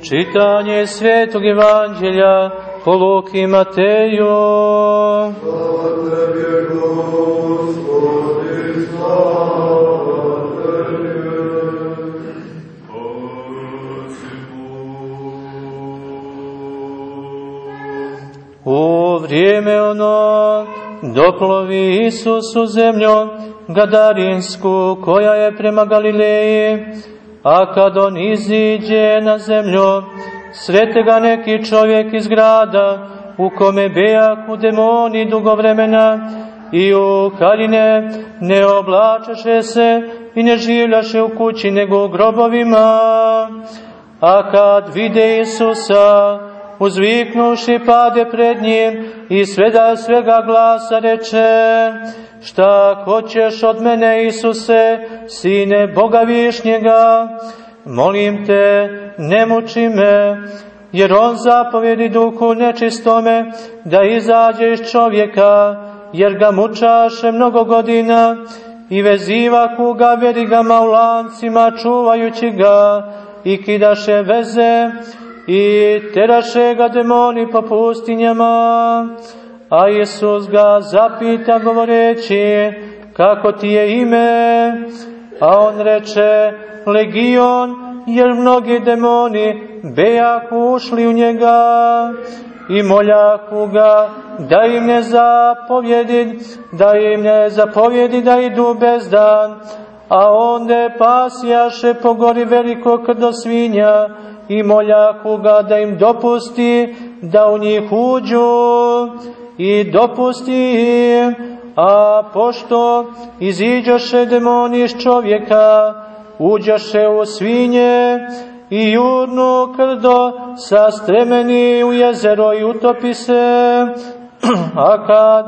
Čitanje Svetog Evanđelja po Luki Mateju. U vrijeme ono doplovi Isus u zemlju Gadarinsku koja je prema Galileji, a kad on iziđe na zemlju, srete ga neki čovjek iz grada u kome bejaku demoni dugo vremena i u kaline ne oblačaše se i ne življaše u kući nego u grobovima. A kad vide Isusa, uzviknuši pade pred njim i sveda svega glasa reče, šta hoćeš od mene Isuse, sine Boga višnjega, molim te, ne muči me, jer on zapovjedi duhu nečistome da izađe iz čovjeka, jer ga mučaše mnogo godina i veziva kuga verigama u lancima čuvajući ga i kidaše veze i teraše ga demoni po pustinjama. A Isus ga zapita govoreći, kako ti je ime? A on reče, legion, jer mnogi demoni bejaku ušli u njega i moljaku ga da im ne zapovjedi, da im ne zapovjedi da idu bez dan, a onda pasjaše po gori veliko krdo svinja i moljaku ga da im dopusti da u njih uđu i dopusti im, a pošto iziđoše demoni iz čovjeka, uđoše u svinje i jurnu krdo sa stremeni u jezero i utopi se, a kad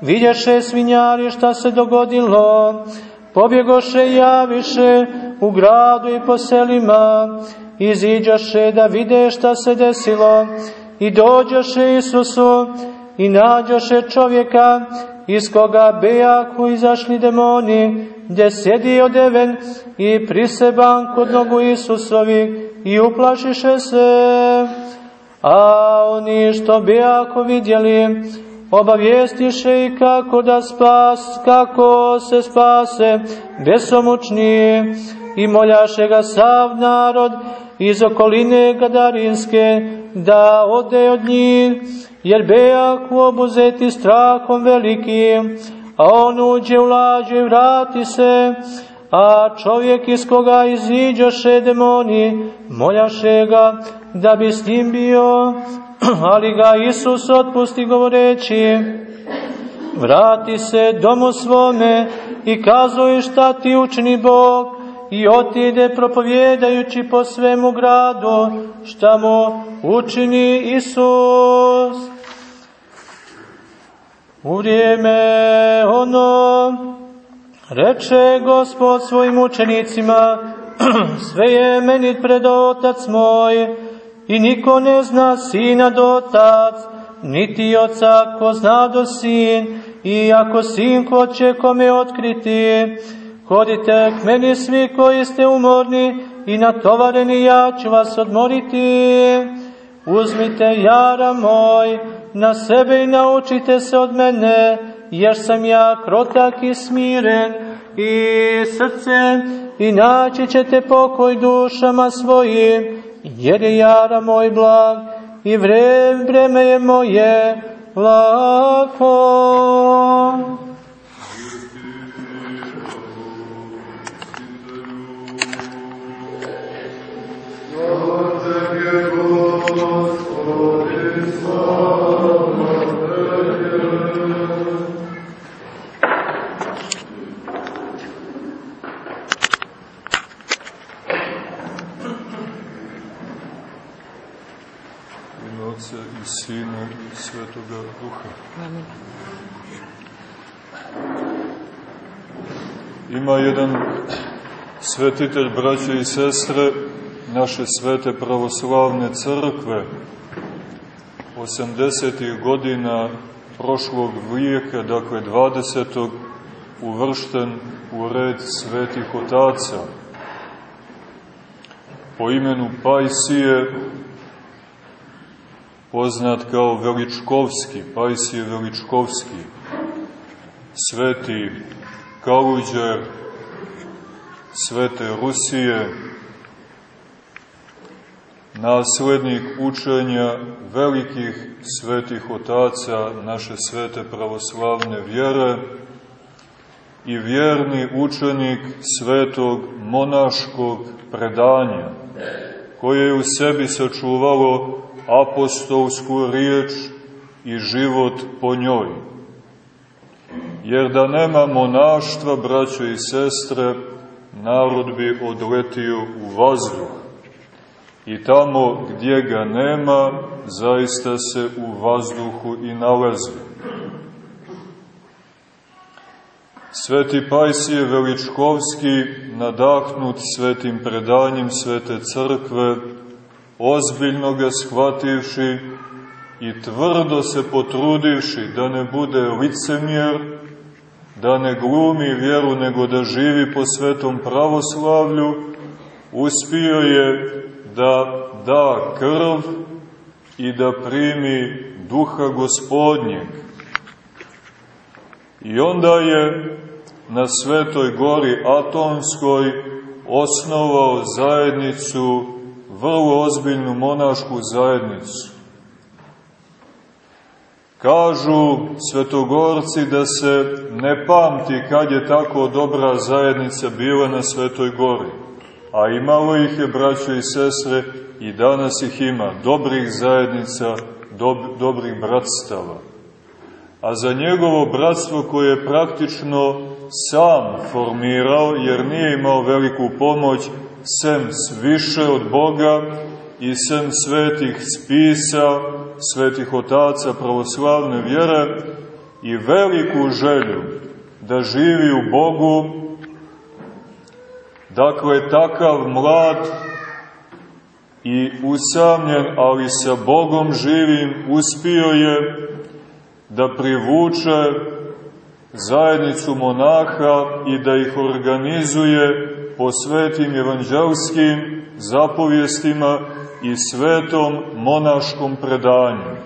vidješe svinjari šta se dogodilo, pobjegoše i javiše u gradu i po selima, iziđoše da vide šta se desilo i dođoše Isusu i nađoše čovjeka iz koga bejaku izašli demoni, gdje sjedi odeven i priseban kod nogu Isusovi i uplašiše se. A oni što bejako vidjeli, obavijestiše i kako da spas, kako se spase besomučni i moljaše ga sav narod iz okoline Gadarinske da ode od njih, jer bejaku obuzeti strahom velikim, a on uđe u lađu i vrati se, a čovjek iz koga iziđoše demoni, moljaše ga da bi s njim bio, ali ga Isus otpusti govoreći, vrati se domu svome i kazuj šta ti učini Bog, i otide propovjedajući po svemu gradu šta mu učini Isus. U vrijeme ono reče Gospod svojim učenicima, sve je meni pred otac moj i niko ne zna sina do otac, niti oca ko zna do sin i ako sin hoće kome otkriti, Hodite k meni svi koji ste umorni i natovareni, ja ću vas odmoriti. Uzmite jara moj na sebe i naučite se od mene, jer sam ja krotak i smiren i srcem i naći ćete pokoj dušama svojim, jer je jara moj blag i vreme je moje lako. Svetitelj, braće i sestre, naše svete pravoslavne crkve, 80. godina prošlog vijeka, dakle 20. uvršten u red svetih otaca. po imenu Pajsije, poznat kao Veličkovski, Pajsije Veličkovski, sveti Kaluđer, svete Rusije, naslednik učenja velikih svetih otaca naše svete pravoslavne vjere i vjerni učenik svetog monaškog predanja, koje je u sebi sačuvalo apostolsku riječ i život po njoj. Jer da nema monaštva, braćo i sestre, narod bi odletio u vazduh i tamo gdje ga nema, zaista se u vazduhu i nalazi. Sveti Pajsije Veličkovski, nadahnut svetim predanjem svete crkve, ozbiljno ga shvativši i tvrdo se potrudivši da ne bude licemjer, da ne glumi vjeru, nego da živi po svetom pravoslavlju, uspio je da da krv i da primi duha gospodnjeg. I onda je na Svetoj gori Atonskoj osnovao zajednicu, vrlo ozbiljnu monašku zajednicu. Kažu svetogorci da se ne pamti kad je tako dobra zajednica bila na Svetoj gori a imalo ih je, braćo i sestre, i danas ih ima, dobrih zajednica, dob, dobrih bratstava. A za njegovo bratstvo koje je praktično sam formirao, jer nije imao veliku pomoć, sem sviše od Boga i sem svetih spisa, svetih otaca pravoslavne vjere i veliku želju da živi u Bogu Dakle, takav mlad i usamljen, ali sa Bogom živim, uspio je da privuče zajednicu monaha i da ih organizuje po svetim evanđelskim zapovjestima i svetom monaškom predanju.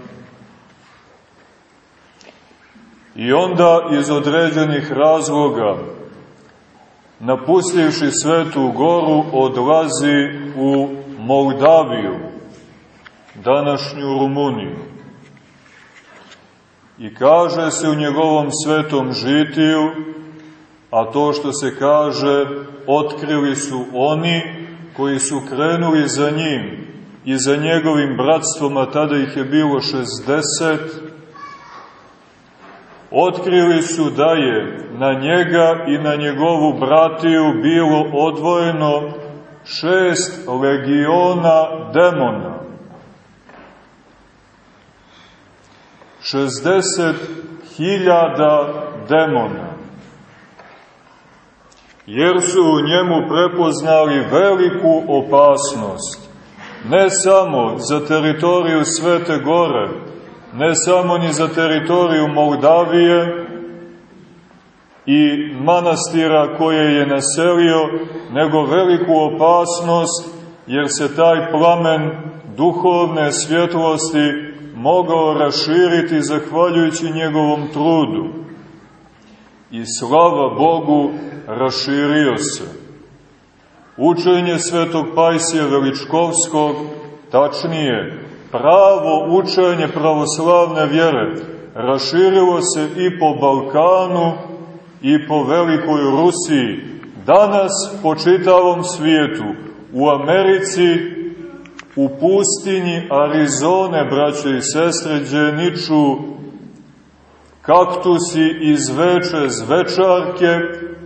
I onda iz određenih razloga napustivši Svetu goru, odlazi u Moldaviju, današnju Rumuniju. I kaže se u njegovom svetom žitiju, a to što se kaže, otkrili su oni koji su krenuli za njim i za njegovim bratstvom, a tada ih je bilo 60, otkrili su da je na njega i na njegovu bratiju bilo odvojeno šest legiona demona. 60 hiljada demona. Jer su u njemu prepoznali veliku opasnost, ne samo za teritoriju Svete Gore, ne samo ni za teritoriju Moldavije i manastira koje je naselio, nego veliku opasnost, jer se taj plamen duhovne svjetlosti mogao raširiti zahvaljujući njegovom trudu. I slava Bogu raširio se. Učenje svetog Pajsija Veličkovskog, tačnije, pravo učenje pravoslavne vjere raširilo se i po Balkanu i po Velikoj Rusiji, danas po čitavom svijetu, u Americi, u pustinji Arizone, braće i sestre, gdje niču kaktusi iz veče zvečarke,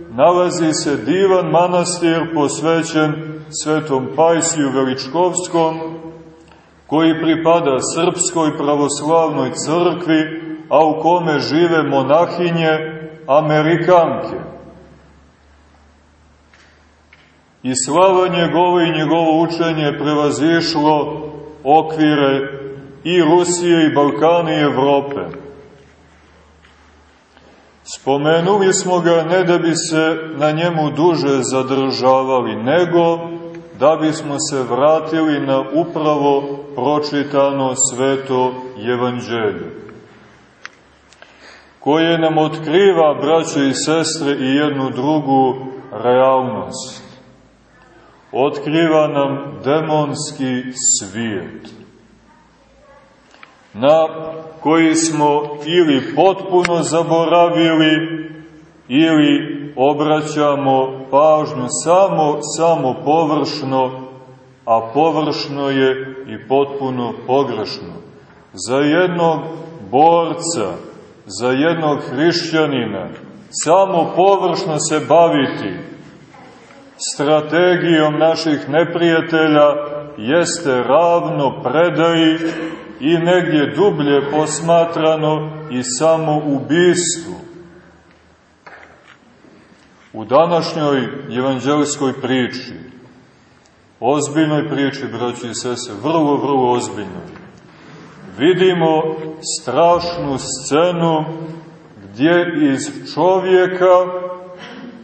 nalazi se divan manastir posvećen svetom Pajsiju Veličkovskom, koji pripada Srpskoj pravoslavnoj crkvi, a u kome žive monahinje Amerikanke. I slava njegova i njegovo učenje je prevazišlo okvire i Rusije i Balkana i Evrope. Spomenuli smo ga ne da bi se na njemu duže zadržavali, nego da bismo se vratili na upravo pročitano sveto evanđelje koje nam otkriva, braćo i sestre, i jednu drugu realnost. Otkriva nam demonski svijet, na koji smo ili potpuno zaboravili, ili obraćamo pažnju samo, samo površno, a površno je i potpuno pogrešno. Za jednog borca, za jednog hrišćanina, samo površno se baviti strategijom naših neprijatelja jeste ravno predaji i negdje dublje posmatrano i samo ubistvu. U današnjoj evanđelskoj priči, ozbiljnoj priči, braći i sese, vrlo, vrlo ozbiljnoj, vidimo strašnu scenu gdje iz čovjeka,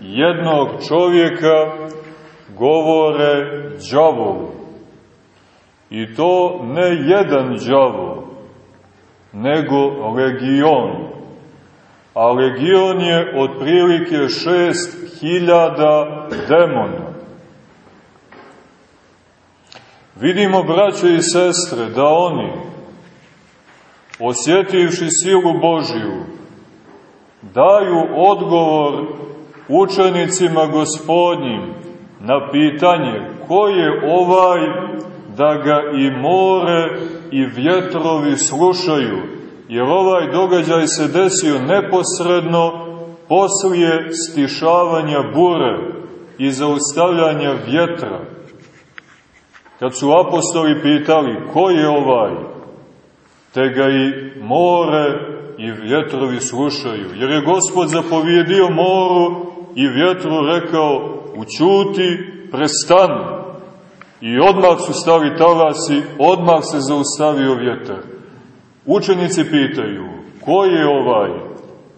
jednog čovjeka, govore džavolu. I to ne jedan džavol, nego legion. A legion je otprilike šest hiljada demona. Vidimo, braće i sestre, da oni, osjetivši silu Božiju, daju odgovor učenicima gospodnjim na pitanje ko je ovaj da ga i more i vjetrovi slušaju, jer ovaj događaj se desio neposredno poslije stišavanja bure i zaustavljanja vjetra. Kad su apostoli pitali ko je ovaj, te ga i more i vjetrovi slušaju. Jer je gospod zapovjedio moru i vjetru rekao, učuti, prestani. I odmah su stali talasi, odmah se zaustavio vjetar. Učenici pitaju, ko je ovaj?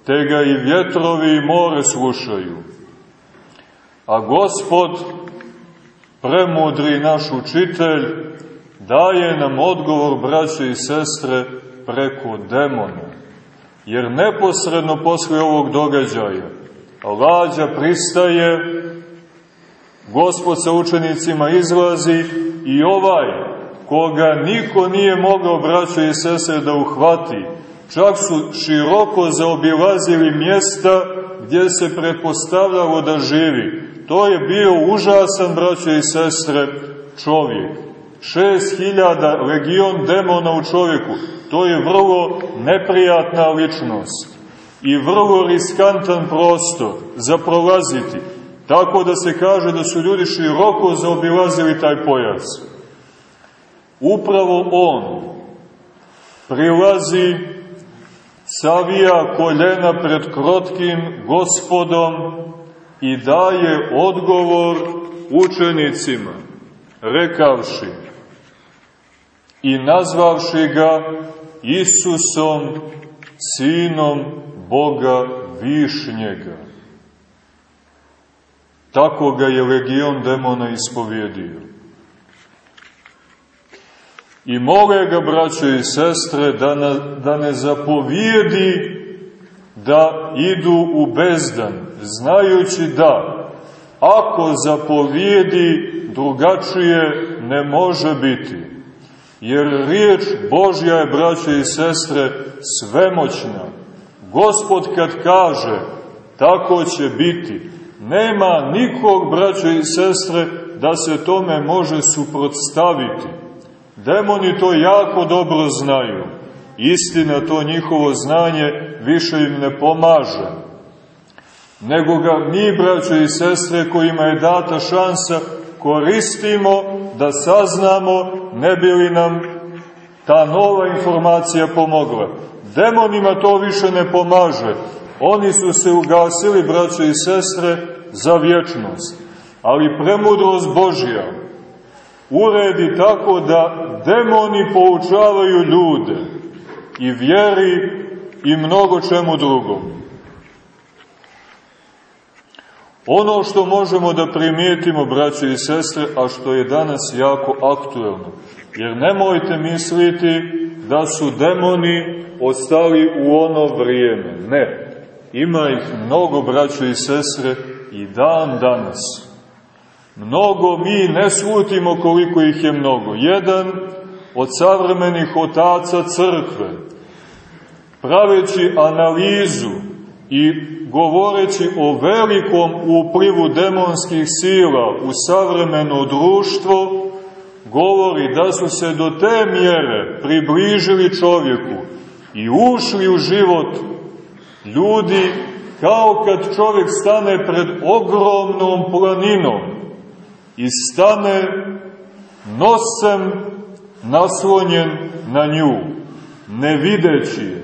Te ga i vjetrovi i more slušaju. A gospod, premudri naš učitelj, daje nam odgovor, braće i sestre, preko demona. Jer neposredno posle ovog događaja lađa pristaje, gospod sa učenicima izlazi i ovaj, koga niko nije mogao, braće i sestre, da uhvati, čak su široko zaobilazili mjesta gdje se pretpostavljalo da živi. To je bio užasan, braće i sestre, čovjek šest hiljada legion demona u čovjeku, to je vrlo neprijatna ličnost i vrlo riskantan prostor za prolaziti, tako da se kaže da su ljudi široko zaobilazili taj pojas. Upravo on prilazi, savija koljena pred krotkim gospodom i daje odgovor učenicima, rekavši, i nazvavši ga Isusom, sinom Boga Višnjega. Tako ga je legion demona ispovjedio. I mole ga, braće i sestre, da, na, da ne zapovijedi da idu u bezdan, znajući da ako zapovijedi drugačije ne može biti Jer riječ Božja je, braće i sestre, svemoćna. Gospod kad kaže, tako će biti. Nema nikog, braće i sestre, da se tome može suprotstaviti. Demoni to jako dobro znaju. Istina, to njihovo znanje više im ne pomaže. Nego ga mi, braće i sestre, kojima je data šansa, koristimo da saznamo ne bi li nam ta nova informacija pomogla. Demonima to više ne pomaže. Oni su se ugasili, braće i sestre, za vječnost. Ali premudrost Božja uredi tako da demoni poučavaju ljude i vjeri i mnogo čemu drugom. Ono što možemo da primijetimo, braće i sestre, a što je danas jako aktuelno. Jer nemojte misliti da su demoni ostali u ono vrijeme. Ne. Ima ih mnogo, braće i sestre, i dan danas. Mnogo mi ne slutimo koliko ih je mnogo. Jedan od savremenih otaca crkve, praveći analizu i govoreći o velikom uplivu demonskih sila u savremeno društvo, govori da su se do te mjere približili čovjeku i ušli u život ljudi kao kad čovjek stane pred ogromnom planinom i stane nosem naslonjen na nju, ne videći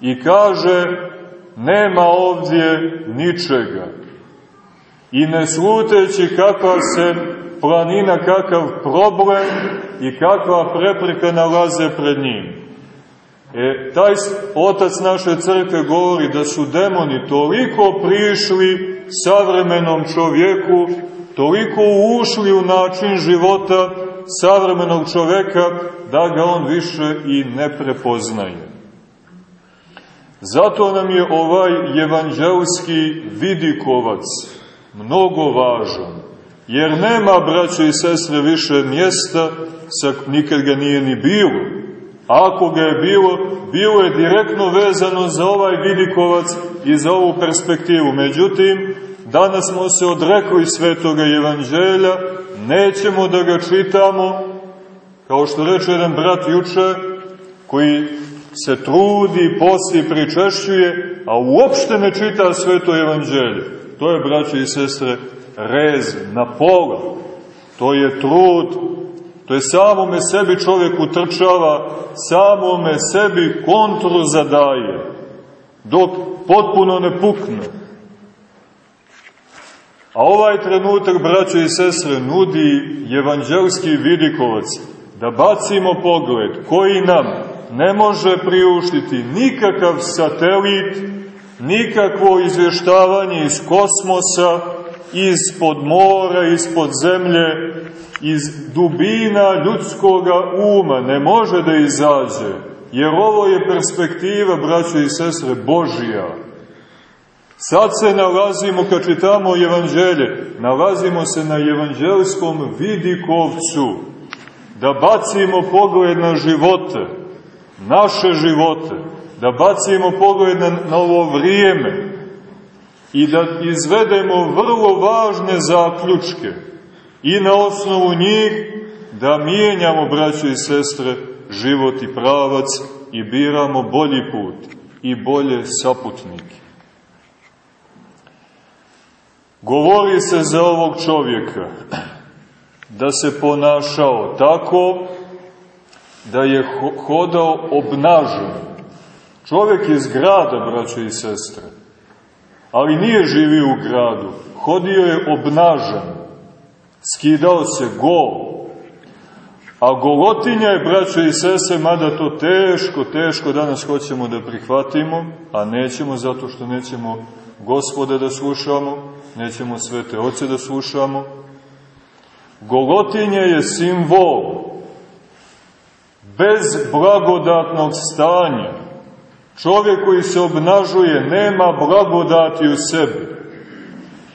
i kaže nema ovdje ničega. I ne sluteći kakva se planina, kakav problem i kakva prepreka nalaze pred njim. E, taj otac naše crkve govori da su demoni toliko prišli savremenom čovjeku, toliko ušli u način života savremenog čoveka, da ga on više i ne prepoznaje. Zato nam je ovaj evanđelski vidikovac mnogo važan, jer nema, braće i sestre, više mjesta, nikad ga nije ni bilo. Ako ga je bilo, bilo je direktno vezano za ovaj vidikovac i za ovu perspektivu. Međutim, danas smo se odrekli svetoga evanđelja, nećemo da ga čitamo, kao što reče jedan brat juče, koji se trudi, posti, pričešćuje, a uopšte ne čita sveto evanđelje. To je, braće i sestre, rez na pola. To je trud, to je samome sebi čovjek utrčava, samome sebi kontru zadaje, dok potpuno ne pukne. A ovaj trenutak, braćo i sestre, nudi evanđelski vidikovac, da bacimo pogled koji nam ne može priuštiti nikakav satelit, nikakvo izvještavanje iz kosmosa, ispod mora, ispod zemlje, iz dubina ljudskoga uma, ne može da izađe, jer ovo je perspektiva, braćo i sestre, Božija. Sad se nalazimo, kad čitamo evanđelje, nalazimo se na evanđelskom vidikovcu, da bacimo pogled na živote, naše živote, da bacimo pogled na, na ovo vrijeme. I da izvedemo vrlo važne zaključke. I na osnovu njih da mijenjamo, braćo i sestre, život i pravac i biramo bolji put i bolje saputnike. Govori se za ovog čovjeka da se ponašao tako da je hodao obnažen. Čovjek iz grada, braćo i sestre, ali nije živio u gradu, hodio je obnažen, skidao se gol, a golotinja je, braćo i sestre, mada to teško, teško danas hoćemo da prihvatimo, a nećemo zato što nećemo gospoda da slušamo, nećemo svete oce da slušamo, Golotinja je simbol bez blagodatnog stanja. Čovjek koji se obnažuje nema blagodati u sebi,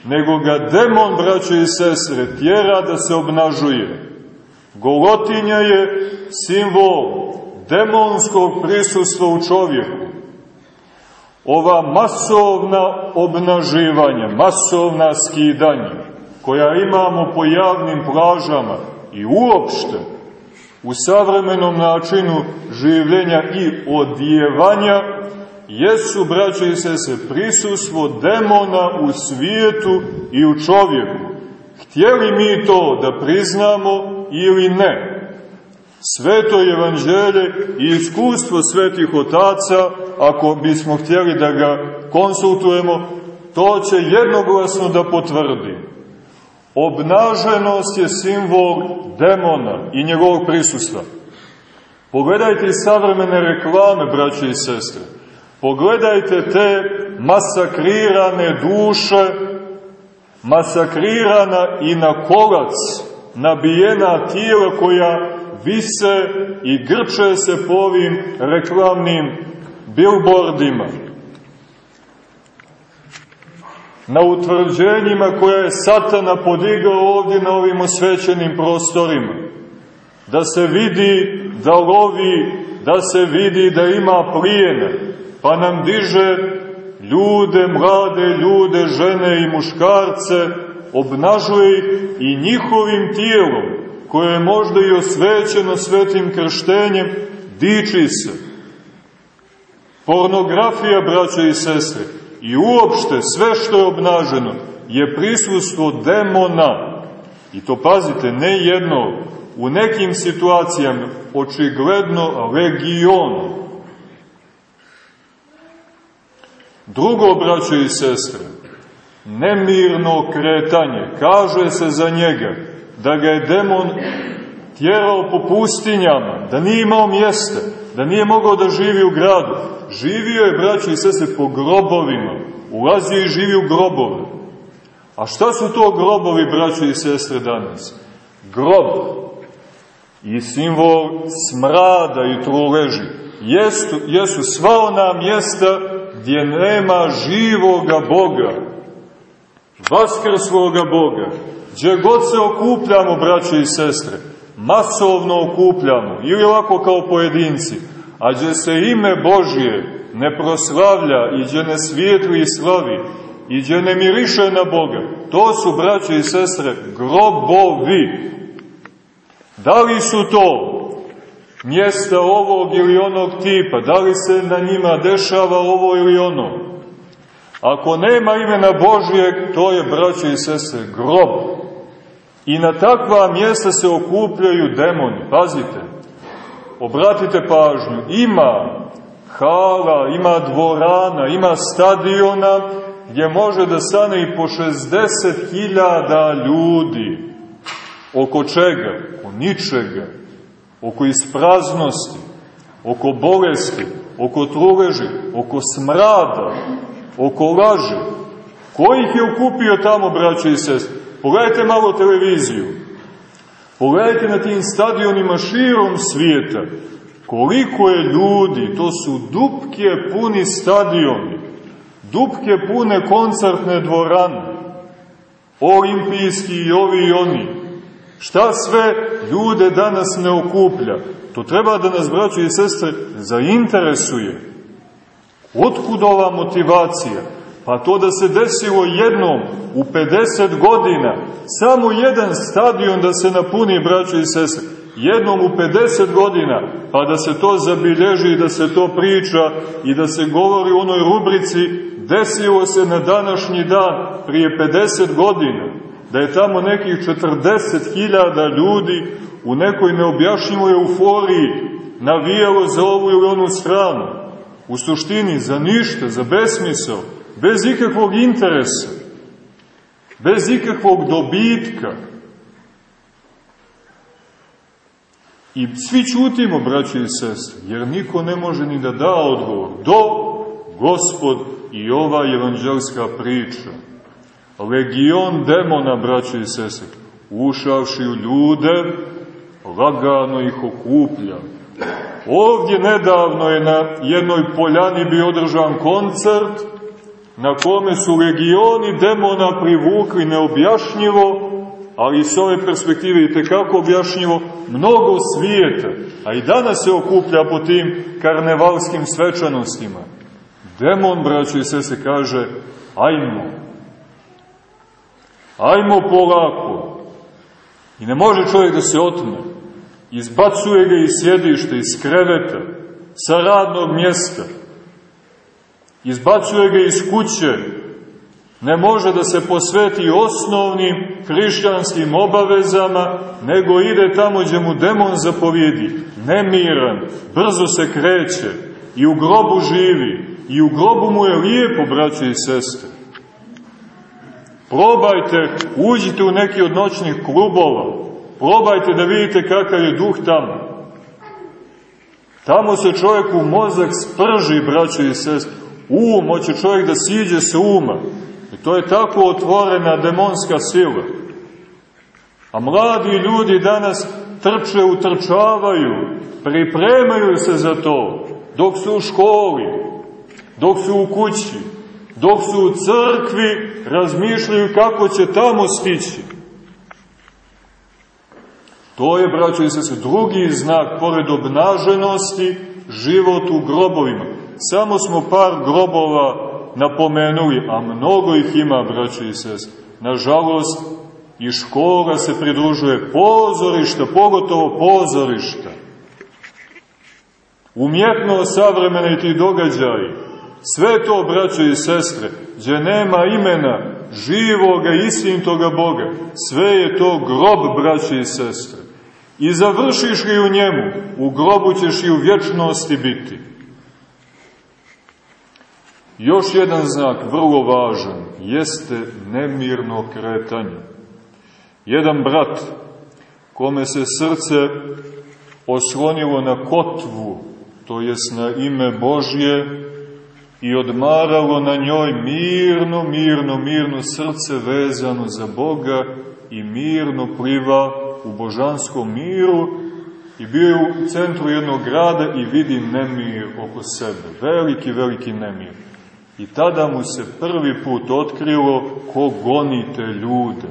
nego ga demon, braćo i sestre, tjera da se obnažuje. Golotinja je simbol demonskog prisustva u čovjeku. Ova masovna obnaživanja, masovna skidanja, koja imamo po javnim plažama i uopšte, u savremenom načinu življenja i odjevanja, jesu, braće i sese, prisustvo demona u svijetu i u čovjeku. Htjeli mi to da priznamo ili ne? Sveto evanđelje i iskustvo svetih otaca, ako bismo htjeli da ga konsultujemo, to će jednoglasno da potvrdi. Obnaženost je simbol demona i njegovog prisustva. Pogledajte i savremene reklame, braće i sestre. Pogledajte te masakrirane duše, masakrirana i na kolac nabijena tijela koja vise i grče se po ovim reklamnim bilbordima. Na utvrđenjima koje je satana podigao ovdje na ovim osvećenim prostorima. Da se vidi da lovi, da se vidi da ima plijene, pa nam diže ljude, mlade ljude, žene i muškarce, obnažuje ih i njihovim tijelom, koje je možda i osvećeno svetim krštenjem, diči se. Pornografija, braće i sestre, i uopšte sve što je obnaženo, je prisustvo demona. I to pazite, ne jedno, u nekim situacijama očigledno legion. Drugo, braće i sestre, nemirno kretanje, kaže se za njega, da ga je demon tjerao po pustinjama, da nije imao mjesta, da nije mogao da živi u gradu. Živio je, braćo i sese, po grobovima. Ulazio i živio u grobove. A šta su to grobovi, braćo i sestre, danas? Grob i simbol smrada i truleži. Jesu, jesu sva ona mjesta gdje nema živoga Boga, vaskrsloga Boga, gdje god se okupljamo, braće i sestre, masovno okupljamo, ili ovako kao pojedinci, a gdje se ime Božje ne proslavlja i gdje ne svijetli i slavi, i gdje ne miriše na Boga, to su, braće i sestre, grobovi. Da li su to mjesta ovog ili onog tipa, da li se na njima dešava ovo ili ono? Ako nema imena Božijeg, to je, braće i sestre, grob. I na takva mjesta se okupljaju demoni. Pazite, obratite pažnju, ima hala, ima dvorana, ima stadiona gdje može da stane i po 60.000 ljudi. Oko čega? Oko ničega. Oko ispraznosti, oko bolesti, oko truleži, oko smrada, oko laže. Ko ih je okupio tamo, braće i sestre? Pogledajte malo televiziju. Pogledajte na tim stadionima širom svijeta. Koliko je ljudi, to su dupke puni stadioni, dupke pune koncertne dvorane, olimpijski i ovi i oni. Šta sve ljude danas ne okuplja? To treba da nas, braćo i sestre, zainteresuje. Otkud ova motivacija? Pa to da se desilo jednom u 50 godina, samo jedan stadion da se napuni, braćo i sestre, jednom u 50 godina, pa da se to zabilježi i da se to priča i da se govori u onoj rubrici desilo se na današnji dan prije 50 godina, da je tamo nekih 40.000 ljudi u nekoj neobjašnjivoj euforiji navijalo za ovu ili onu stranu. U suštini za ništa, za besmisao, bez ikakvog interesa, bez ikakvog dobitka. I svi čutimo, braći i sestre, jer niko ne može ni da da odgovor. Do gospod i ova evanđelska priča. Legion demona, braći i sestre, ušavši u ljude, lagano ih okuplja. Ovdje nedavno je na jednoj poljani bio održan koncert, na kome su legioni demona privukli neobjašnjivo, ali s ove perspektive i tekako objašnjivo, mnogo svijeta, a i danas se okuplja po tim karnevalskim svečanostima. Demon, braćo i sve se kaže, ajmo. Ajmo polako. I ne može čovjek da se otme. Izbacuje ga iz sjedišta, iz kreveta, sa radnog mjesta. Izbacuje ga iz kuće, ne može da se posveti osnovnim hrišćanskim obavezama, nego ide tamo gdje mu demon zapovjedi, nemiran, brzo se kreće i u grobu živi, i u grobu mu je lijepo, braće i sestre. Probajte, uđite u neki od noćnih klubova, probajte da vidite kakav je duh tamo. Tamo se čovjek u mozak sprži, braće i sestre, Um, hoće čovjek da siđe sa uma. I to je tako otvorena demonska sila. A mladi ljudi danas trče, utrčavaju, pripremaju se za to, dok su u školi, dok su u kući, dok su u crkvi, razmišljaju kako će tamo stići. To je, braćo i se, drugi znak, pored obnaženosti, život u grobovima. Samo smo par grobova napomenuli, a mnogo ih ima, braćo i sest. Nažalost, i škola se pridružuje pozorišta, pogotovo pozorišta. Umjetno savremene ti događaji, sve to, braćo i sestre, gdje nema imena živoga, istintoga Boga, sve je to grob, braćo i sestre. I završiš li u njemu, u grobu ćeš i u vječnosti biti. Još jedan znak, vrlo važan, jeste nemirno kretanje. Jedan brat, kome se srce oslonilo na kotvu, to jest na ime Božje, i odmaralo na njoj mirno, mirno, mirno srce vezano za Boga i mirno pliva u božanskom miru i bio je u centru jednog grada i vidi nemir oko sebe, veliki, veliki nemir. I tada mu se prvi put otkrilo ko gonite ljude.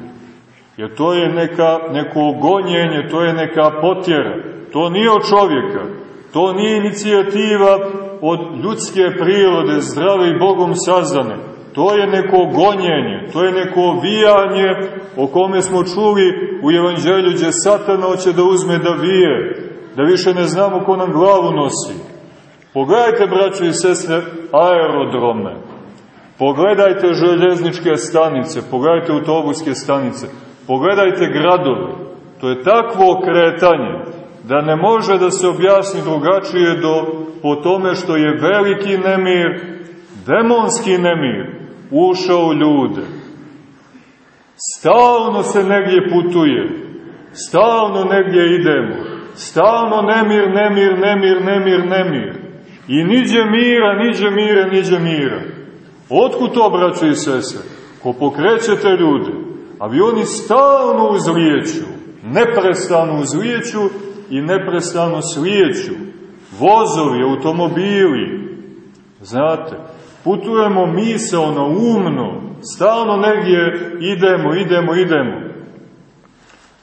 Jer to je neka, neko gonjenje, to je neka potjera. To nije od čovjeka. To nije inicijativa od ljudske prirode, zdrave i Bogom sazane. To je neko gonjenje, to je neko vijanje o kome smo čuli u evanđelju gdje satana hoće da uzme da vije, da više ne znamo ko nam glavu nosi. Pogledajte, braćo i sestre, aerodrome. Pogledajte željezničke stanice, pogledajte autobuske stanice, pogledajte gradove. To je takvo kretanje da ne može da se objasni drugačije do po tome što je veliki nemir, demonski nemir, ušao u ljude. Stalno se negdje putuje, stalno negdje idemo, stalno nemir, nemir, nemir, nemir, nemir. I niđe mira, niđe mira, niđe mira. Otkud to, braćo i sese? Ko pokrećete ljude, avioni stalno uzlijeću, neprestano uzlijeću i neprestano slijeću. Vozovi, automobili, znate, putujemo misalno, umno, stalno negdje idemo, idemo, idemo.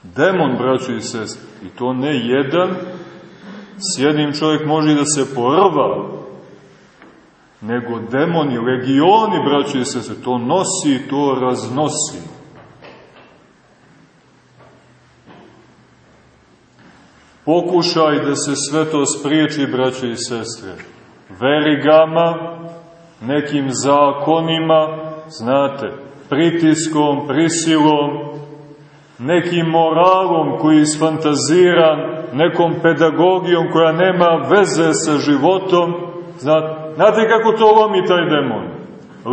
Demon, braćo i sest, i to ne jedan, s jednim čovjek može da se porva, nego demoni, legioni, braćo i sest, to nosi, to raznosi. Pokušaj da se sve to spriječi, braćo i sestre, verigama, nekim zakonima, znate, pritiskom, prisilom, nekim moralom koji je isfantaziran, nekom pedagogijom koja nema veze sa životom. Znate, znate kako to lomi taj demon?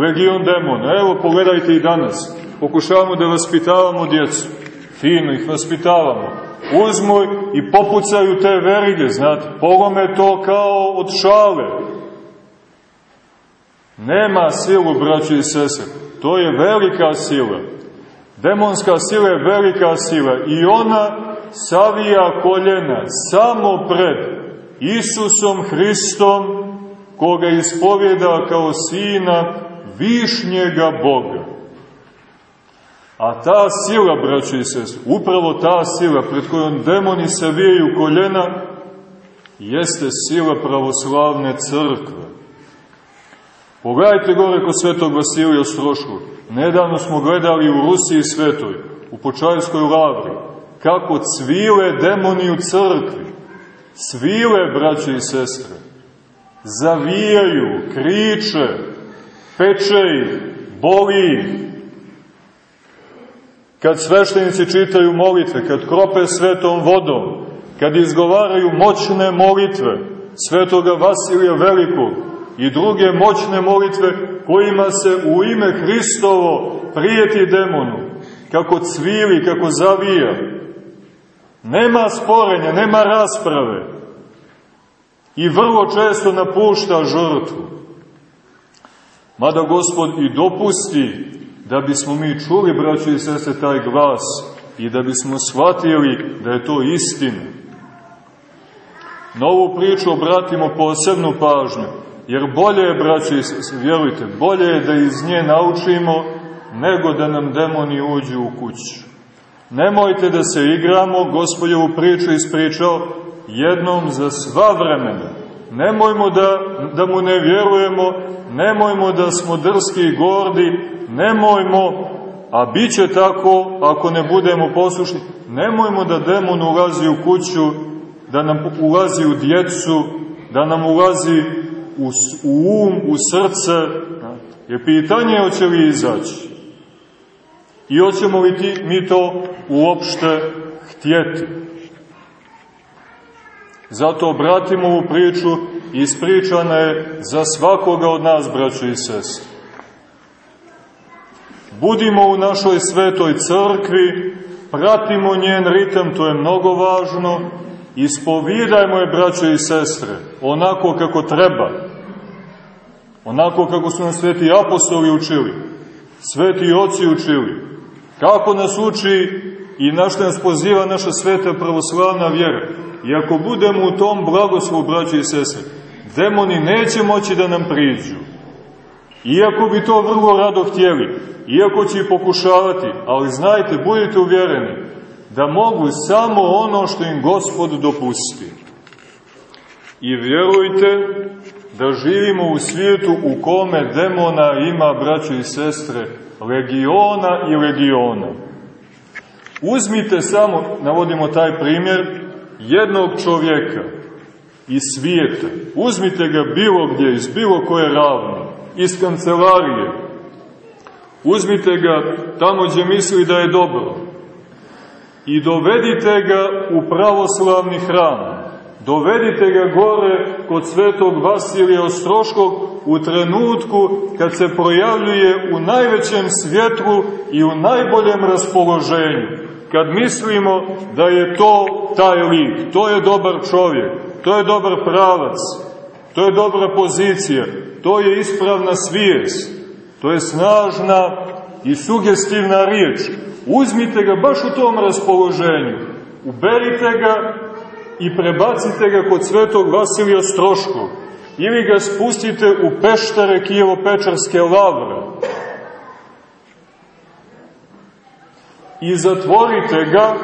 Legion demona. Evo, pogledajte i danas. Pokušavamo da vaspitavamo djecu. Fino ih vaspitavamo. Uzmu i popucaju te verige, znate. Polome to kao od šale Nema silu, braći i sese. To je velika sila. Demonska sila je velika sila i ona savija koljena samo pred Isusom Hristom, koga ispovjeda kao sina višnjega Boga. A ta sila, braći i sese, upravo ta sila pred kojom demoni savijaju koljena, jeste sila pravoslavne crkve. Pogledajte gore kod svetog Vasilija Ostrošku. Nedavno smo gledali u Rusiji svetoj, u Počajskoj lavri, kako cvile demoni u crkvi. Svile, braće i sestre. Zavijaju, kriče, peče ih, boli ih. Kad sveštenici čitaju molitve, kad krope svetom vodom, kad izgovaraju moćne molitve svetoga Vasilija Velikog, i druge moćne molitve kojima se u ime Hristovo prijeti demonu, kako cvili, kako zavija. Nema sporenja, nema rasprave i vrlo često napušta žrtvu. Mada Gospod i dopusti da bismo mi čuli, braćo i sese, taj glas i da bismo shvatili da je to istina. Na ovu priču obratimo posebnu pažnju, jer bolje je, braćo i sese, vjerujte, bolje je da iz nje naučimo nego da nam demoni uđu u kuću. Nemojte da se igramo, Gospod je ovu priču ispričao jednom za sva vremena. Nemojmo da, da mu ne vjerujemo, nemojmo da smo drski i gordi, nemojmo, a bit će tako ako ne budemo poslušni, nemojmo da demon ulazi u kuću, da nam ulazi u djecu, da nam ulazi u, u um, u srce, je pitanje hoće li izaći. I hoćemo li ti, mi to uopšte htjeti. Zato obratimo ovu priču, ispričana je za svakoga od nas, braćo i sest. Budimo u našoj svetoj crkvi, pratimo njen ritam, to je mnogo važno, ispovidajmo je, braćo i sestre, onako kako treba, onako kako su nas sveti apostoli učili, sveti oci učili, kako nas uči i na što nas poziva naša sveta pravoslavna vjera. I ako budemo u tom blagoslovu, braći i sese, demoni neće moći da nam priđu. Iako bi to vrlo rado htjeli, iako će i pokušavati, ali znajte, budite uvjereni, da mogu samo ono što im Gospod dopusti. I vjerujte da živimo u svijetu u kome demona ima, braćo i sestre, legiona i legiona. Uzmite samo, navodimo taj primjer, jednog čovjeka iz svijeta. Uzmite ga bilo gdje, iz bilo koje ravno, iz kancelarije. Uzmite ga tamo gdje misli da je dobro. I dovedite ga u pravoslavni hram. Dovedite ga gore kod svetog Vasilija Ostroškog u trenutku kad se projavljuje u najvećem svjetlu i u najboljem raspoloženju kad mislimo da je to taj lik, to je dobar čovjek, to je dobar pravac, to je dobra pozicija, to je ispravna svijest, to je snažna i sugestivna riječ. Uzmite ga baš u tom raspoloženju, uberite ga i prebacite ga kod svetog Vasilija Stroškog. Ili ga spustite u peštare Kijevo-Pečarske lavre. I zatvorite ga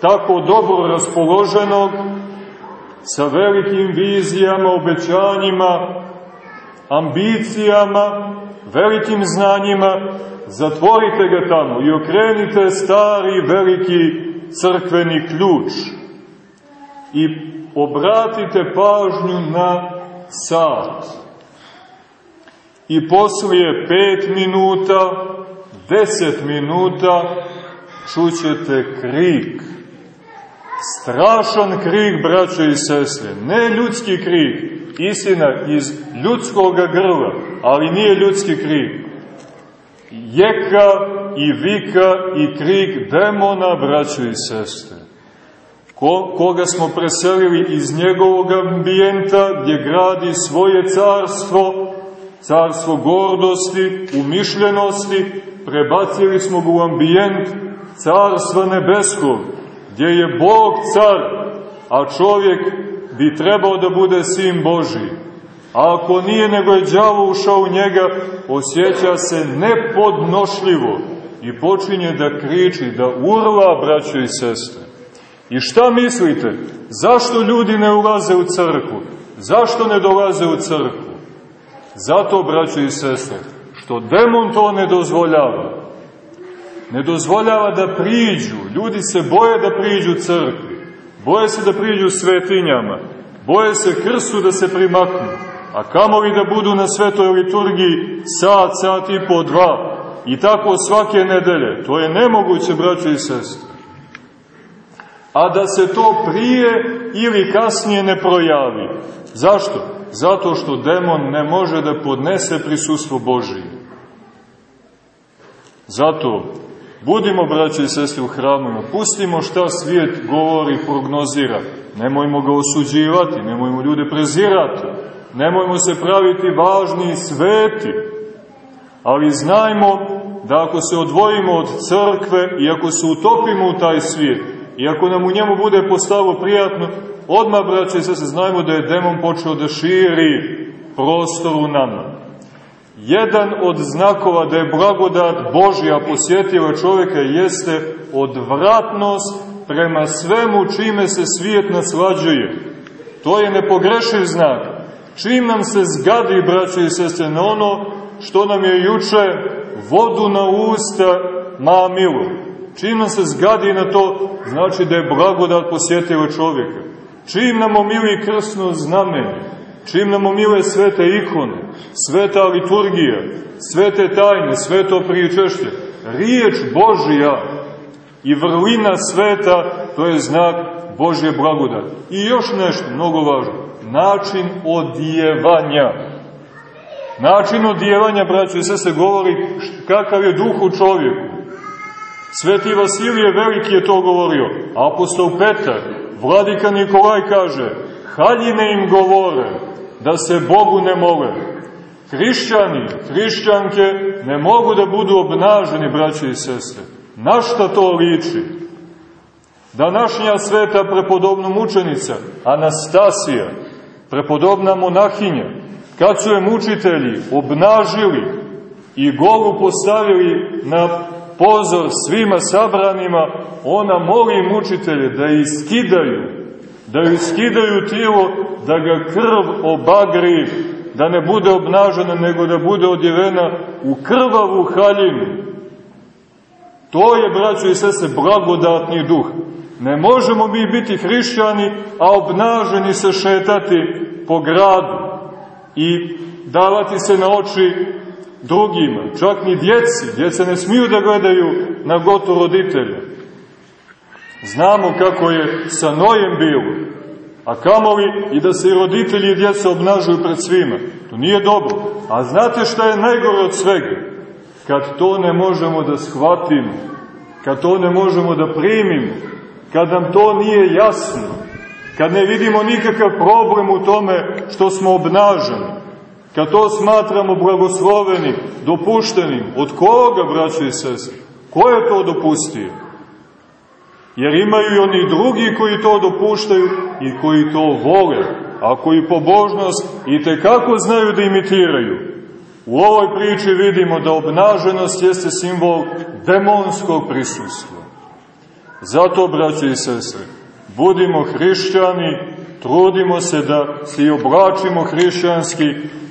tako dobro raspoloženog sa velikim vizijama, obećanjima, ambicijama, velikim znanjima, zatvorite ga tamo i okrenite stari veliki crkveni ključ i obratite pažnju na sat. I poslije pet minuta, deset minuta, čućete krik. Strašan krik, braćo i sestre. Ne ljudski krik, istina iz ljudskog grla, ali nije ljudski krik. Jeka i vika i krik demona, braćo i sestre. Ko, koga smo preselili iz njegovog ambijenta gdje gradi svoje carstvo, carstvo gordosti, umišljenosti, prebacili smo ga u ambijent carstva nebeskog, gdje je Bog car, a čovjek bi trebao da bude sin Boži. A ako nije, nego je đavo ušao u njega, osjeća se nepodnošljivo i počinje da kriči, da urla, braćo i sestre. I šta mislite? Zašto ljudi ne ulaze u crkvu? Zašto ne dolaze u crkvu? Zato, braćo i sestre, što demon to ne dozvoljava ne dozvoljava da priđu. Ljudi se boje da priđu crkvi, boje se da priđu svetinjama, boje se krstu da se primaknu, a kamovi da budu na svetoj liturgiji sat, sat i po dva, i tako svake nedelje. To je nemoguće, braćo i sestre. A da se to prije ili kasnije ne projavi. Zašto? Zato što demon ne može da podnese prisustvo Božije. Zato Budimo, braći i sestri, u hramu, pustimo šta svijet govori, prognozira. Nemojmo ga osuđivati, nemojmo ljude prezirati, nemojmo se praviti važni i sveti, ali znajmo da ako se odvojimo od crkve i ako se utopimo u taj svijet, i ako nam u njemu bude postalo prijatno, odmah, braće i se znajmo da je demon počeo da širi prostor u nama. Jedan od znakova da je blagodat Božja posjetila čoveka jeste odvratnost prema svemu čime se svijet naslađuje. To je nepogrešiv znak. Čim nam se zgadi, braće i sestre, na ono što nam je juče vodu na usta mamilo. Čim nam se zgadi na to, znači da je blagodat posjetila čovjeka. Čim nam omili krsno znamenje, čim nam omile svete ikone, sveta liturgija, svete tajne, sveto pričešće, riječ Božija i vrlina sveta, to je znak Božje blagodat. I još nešto, mnogo važno, način odjevanja. Način odjevanja, braćo i sve se govori kakav je duh u čovjeku. Sveti Vasilije Veliki je to govorio. Apostol Petar, vladika Nikolaj kaže, haljine im govore da se Bogu ne mole. Hrišćani, hrišćanke ne mogu da budu obnaženi, braće i sestre. Na šta to liči? Današnja sveta prepodobna mučenica, Anastasija, prepodobna monahinja, kad su je mučitelji obnažili i golu postavili na pozor svima sabranima, ona moli mučitelje da iskidaju, da iskidaju tijelo, da ga krv obagri, da ne bude obnažena, nego da bude odjevena u krvavu haljinu. To je, braćo i sese, blagodatni duh. Ne možemo mi biti hrišćani, a obnaženi se šetati po gradu i davati se na oči drugima, čak ni djeci. Djeca ne smiju da gledaju na goto roditelja. Znamo kako je sa Nojem bilo, a kamoli i da se i roditelji i djeca obnažuju pred svima. To nije dobro. A znate šta je najgore od svega? Kad to ne možemo da shvatimo, kad to ne možemo da primimo, kad nam to nije jasno, kad ne vidimo nikakav problem u tome što smo obnaženi, kad to smatramo blagoslovenim, dopuštenim, od koga, braći i sese? Ko je to dopustio? Jer imaju i oni drugi koji to dopuštaju i koji to vole, a koji pobožnost i tekako znaju da imitiraju. U ovoj priči vidimo da obnaženost jeste simbol demonskog prisustva. Zato, braći i sestre, budimo hrišćani, trudimo se da se i oblačimo hrišćanski,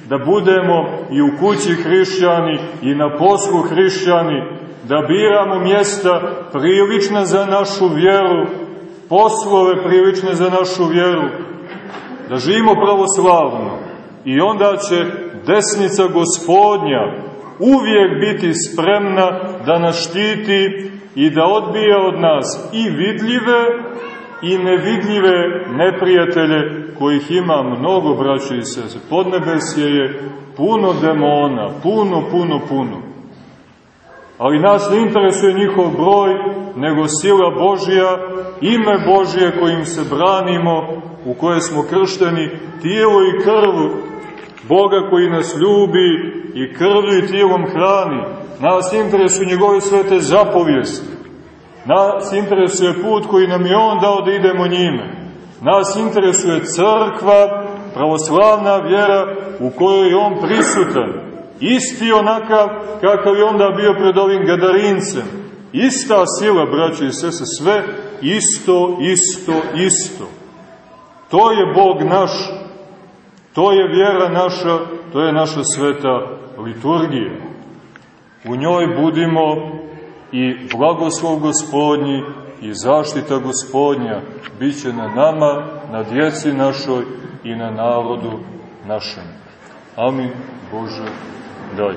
da budemo i u kući hrišćani i na poslu hrišćani, da biramo mjesta prilične za našu vjeru, poslove prilične za našu vjeru, da živimo pravoslavno. I onda će desnica gospodnja uvijek biti spremna da nas štiti i da odbija od nas i vidljive i nevidljive neprijatelje kojih ima mnogo braća i sese. Podnebesje je puno demona, puno, puno, puno. Ali nas ne interesuje njihov broj, nego sila Božja, ime Božje kojim se branimo, u koje smo kršteni, tijelo i krv Boga koji nas ljubi i krvlju i tijelom hrani. Nas interesuju njegove svete zapovijesti. Nas interesuje put koji nam je On dao da idemo njime. Nas interesuje crkva, pravoslavna vjera u kojoj je On prisutan. Isti onakav kakav je onda bio pred ovim gadarincem. Ista sila, braće i sese, sve isto, isto, isto. To je Bog naš, to je vjera naša, to je naša sveta liturgija. U njoj budimo i blagoslov gospodnji i zaštita gospodnja bit će na nama, na djeci našoj i na narodu našem. Amin Bože, daj.